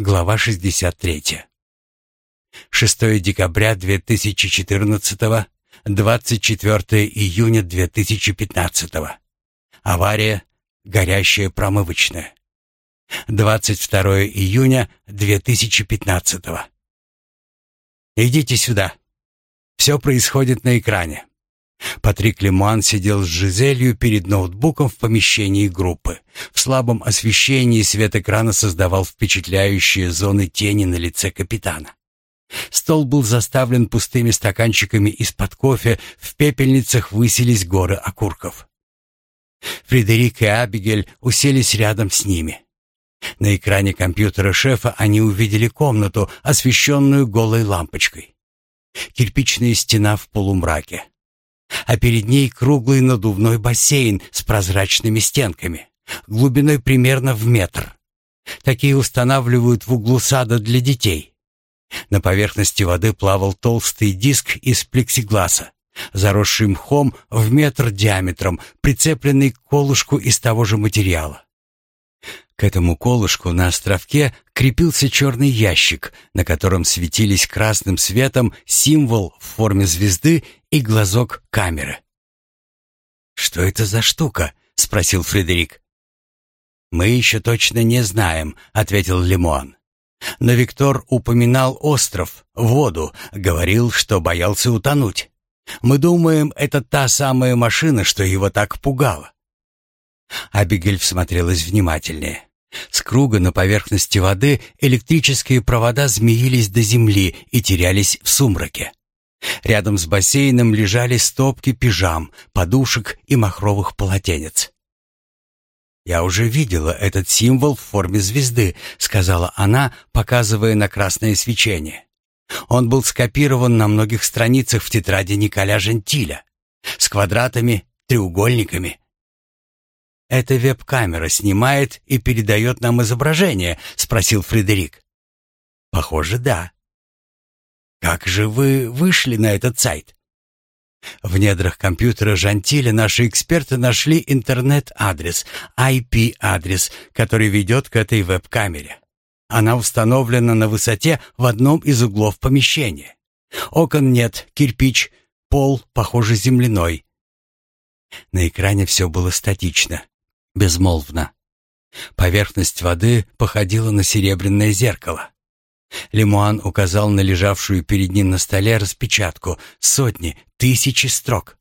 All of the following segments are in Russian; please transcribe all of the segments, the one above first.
Глава 63. 6 декабря 2014, 24 июня 2015. Авария, горящая промывочная. 22 июня 2015. Идите сюда. Все происходит на экране. Патрик Леман сидел с Жизелью перед ноутбуком в помещении группы. В слабом освещении свет экрана создавал впечатляющие зоны тени на лице капитана. Стол был заставлен пустыми стаканчиками из-под кофе, в пепельницах высились горы окурков. Фредерик и Абигель уселись рядом с ними. На экране компьютера шефа они увидели комнату, освещенную голой лампочкой. Кирпичная стена в полумраке а перед ней круглый надувной бассейн с прозрачными стенками, глубиной примерно в метр. Такие устанавливают в углу сада для детей. На поверхности воды плавал толстый диск из плексигласа, заросший мхом в метр диаметром, прицепленный к колышку из того же материала. К этому колышку на островке крепился черный ящик, на котором светились красным светом символ в форме звезды и глазок камеры. «Что это за штука?» — спросил Фредерик. «Мы еще точно не знаем», — ответил Лимон. Но Виктор упоминал остров, воду, говорил, что боялся утонуть. Мы думаем, это та самая машина, что его так пугала. Абигель всмотрелась внимательнее. С круга на поверхности воды электрические провода змеились до земли и терялись в сумраке. Рядом с бассейном лежали стопки пижам, подушек и махровых полотенец. «Я уже видела этот символ в форме звезды», — сказала она, показывая на красное свечение. Он был скопирован на многих страницах в тетради Николя Жентиля. С квадратами, треугольниками. «Эта веб-камера снимает и передает нам изображение?» — спросил Фредерик. «Похоже, да». «Как же вы вышли на этот сайт?» В недрах компьютера Жантиля наши эксперты нашли интернет-адрес, IP-адрес, который ведет к этой веб-камере. Она установлена на высоте в одном из углов помещения. Окон нет, кирпич, пол, похоже, земляной. На экране все было статично безмолвно. Поверхность воды походила на серебряное зеркало. Лемуан указал на лежавшую перед ним на столе распечатку сотни, тысячи строк.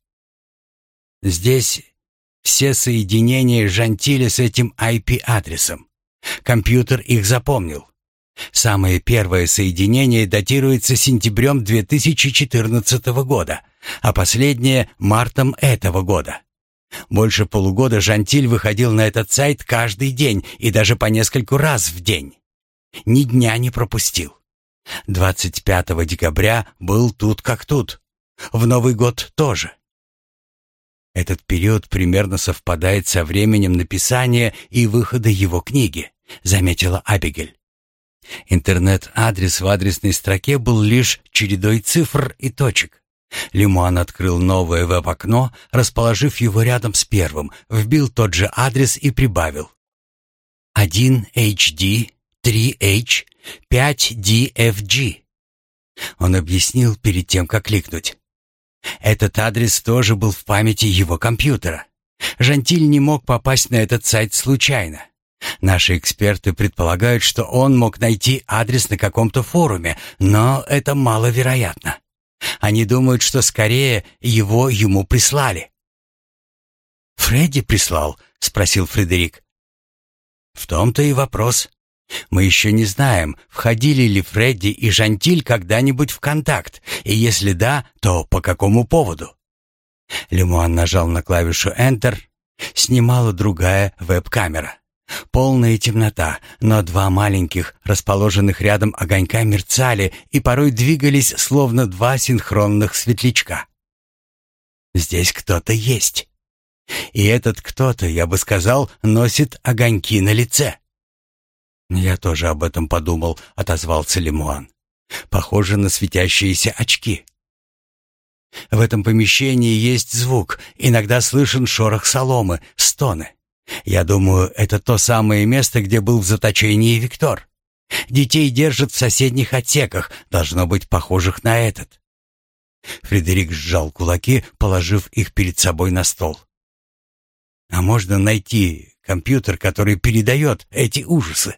Здесь все соединения Жантиля с этим IP-адресом. Компьютер их запомнил. Самое первое соединение датируется сентябрем 2014 года, а последнее — мартом этого года. Больше полугода Жантиль выходил на этот сайт каждый день и даже по нескольку раз в день. Ни дня не пропустил. 25 декабря был тут как тут. В Новый год тоже. Этот период примерно совпадает со временем написания и выхода его книги, заметила Абигель. Интернет-адрес в адресной строке был лишь чередой цифр и точек. Лимуан открыл новое веб-окно, расположив его рядом с первым, вбил тот же адрес и прибавил. 1HD, 3H, 5DFG. Он объяснил перед тем, как кликнуть. Этот адрес тоже был в памяти его компьютера. Жантиль не мог попасть на этот сайт случайно. Наши эксперты предполагают, что он мог найти адрес на каком-то форуме, но это маловероятно. Они думают, что скорее его ему прислали. «Фредди прислал?» — спросил Фредерик. «В том-то и вопрос. Мы еще не знаем, входили ли Фредди и Жантиль когда-нибудь в контакт, и если да, то по какому поводу?» Лемуан нажал на клавишу Enter. Снимала другая веб-камера. Полная темнота, но два маленьких, расположенных рядом огонька мерцали и порой двигались, словно два синхронных светлячка. Здесь кто-то есть. И этот кто-то, я бы сказал, носит огоньки на лице. «Я тоже об этом подумал», — отозвался Лемуан. «Похоже на светящиеся очки». В этом помещении есть звук, иногда слышен шорох соломы, стоны. Я думаю, это то самое место, где был в заточении Виктор. Детей держат в соседних отсеках, должно быть похожих на этот. Фредерик сжал кулаки, положив их перед собой на стол. А можно найти компьютер, который передает эти ужасы?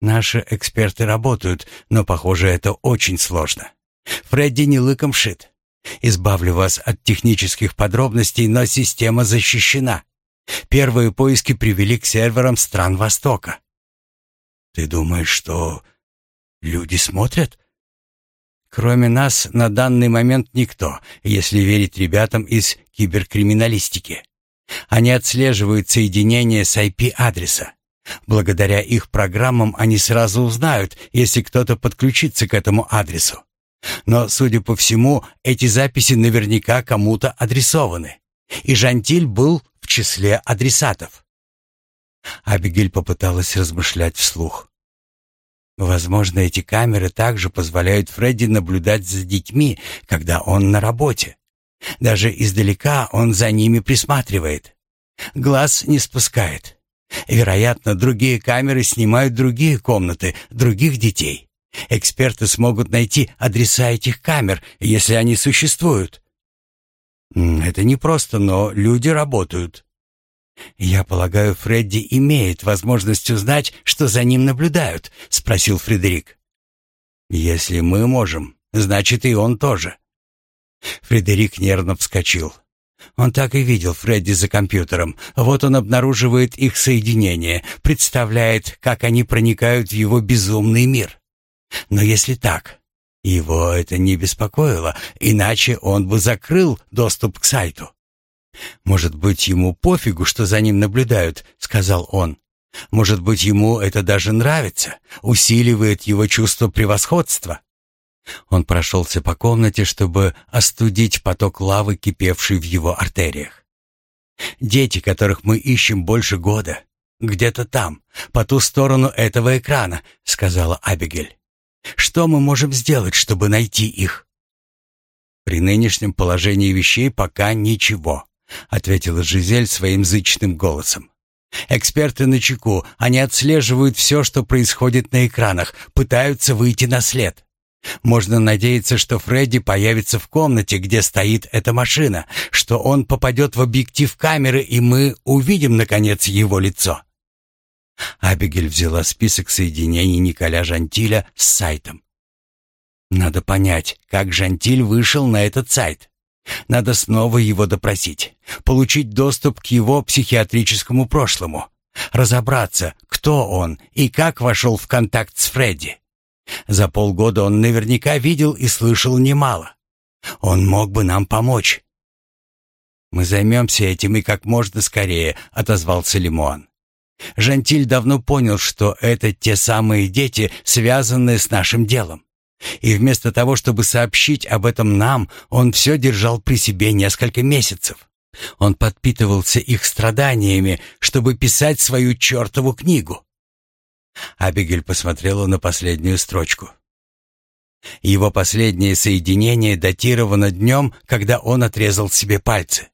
Наши эксперты работают, но, похоже, это очень сложно. Фредди не лыком шит. Избавлю вас от технических подробностей, но система защищена. Первые поиски привели к серверам стран Востока. Ты думаешь, что люди смотрят? Кроме нас, на данный момент никто, если верить ребятам из киберкриминалистики. Они отслеживают соединение с IP-адреса. Благодаря их программам они сразу узнают, если кто-то подключится к этому адресу. Но, судя по всему, эти записи наверняка кому-то адресованы. И Жантиль был в числе адресатов. Абигель попыталась размышлять вслух. Возможно, эти камеры также позволяют Фредди наблюдать за детьми, когда он на работе. Даже издалека он за ними присматривает. Глаз не спускает. Вероятно, другие камеры снимают другие комнаты, других детей. Эксперты смогут найти адреса этих камер, если они существуют. Это не просто, но люди работают. Я полагаю, Фредди имеет возможность узнать, что за ним наблюдают, спросил Фредерик. Если мы можем, значит и он тоже. Фредерик нервно вскочил. Он так и видел Фредди за компьютером. Вот он обнаруживает их соединение, представляет, как они проникают в его безумный мир. Но если так, его это не беспокоило, иначе он бы закрыл доступ к сайту. «Может быть, ему пофигу, что за ним наблюдают», — сказал он. «Может быть, ему это даже нравится, усиливает его чувство превосходства». Он прошелся по комнате, чтобы остудить поток лавы, кипевший в его артериях. «Дети, которых мы ищем больше года, где-то там, по ту сторону этого экрана», — сказала Абигель. «Что мы можем сделать, чтобы найти их?» «При нынешнем положении вещей пока ничего», — ответила Жизель своим зычным голосом. «Эксперты на чеку, они отслеживают все, что происходит на экранах, пытаются выйти на след. Можно надеяться, что Фредди появится в комнате, где стоит эта машина, что он попадет в объектив камеры, и мы увидим, наконец, его лицо. Абигель взяла список соединений Николя Жантиля с сайтом. Надо понять, как Жантиль вышел на этот сайт. Надо снова его допросить, получить доступ к его психиатрическому прошлому, разобраться, кто он и как вошел в контакт с Фредди. За полгода он наверняка видел и слышал немало. Он мог бы нам помочь. «Мы займемся этим и как можно скорее», — отозвался Лимон. Жантиль давно понял, что это те самые дети, связанные с нашим делом. И вместо того, чтобы сообщить об этом нам, он все держал при себе несколько месяцев. Он подпитывался их страданиями, чтобы писать свою чертову книгу. Абигель посмотрела на последнюю строчку. Его последнее соединение датировано днем, когда он отрезал себе пальцы.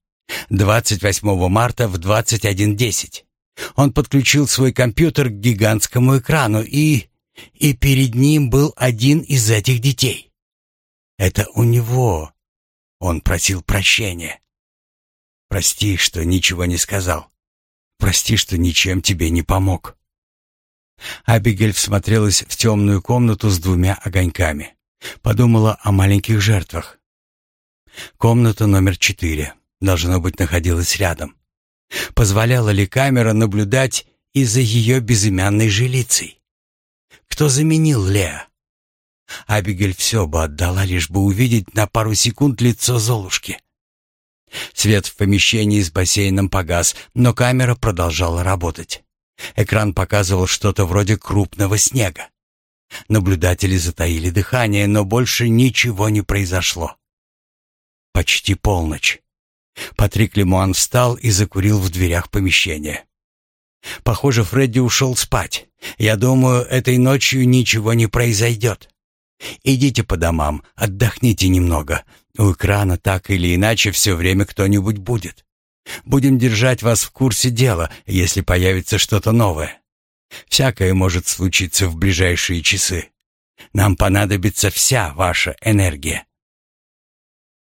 28 марта в 21.10. Он подключил свой компьютер к гигантскому экрану и... И перед ним был один из этих детей. Это у него. Он просил прощения. Прости, что ничего не сказал. Прости, что ничем тебе не помог. Абигель всмотрелась в темную комнату с двумя огоньками. Подумала о маленьких жертвах. Комната номер четыре, должно быть, находилась рядом. Позволяла ли камера наблюдать и за ее безымянной жилицей? Кто заменил Леа? Абигель все бы отдала, лишь бы увидеть на пару секунд лицо Золушки. Свет в помещении с бассейном погас, но камера продолжала работать. Экран показывал что-то вроде крупного снега. Наблюдатели затаили дыхание, но больше ничего не произошло. Почти полночь. Патрик Лемуан встал и закурил в дверях помещения. Похоже, Фредди ушел спать. Я думаю, этой ночью ничего не произойдет. Идите по домам, отдохните немного. У экрана так или иначе все время кто-нибудь будет. Будем держать вас в курсе дела, если появится что-то новое. Всякое может случиться в ближайшие часы. Нам понадобится вся ваша энергия».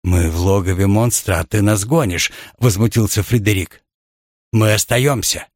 «Мы в логове монстра, а ты нас гонишь», — возмутился Фредерик. «Мы остаемся.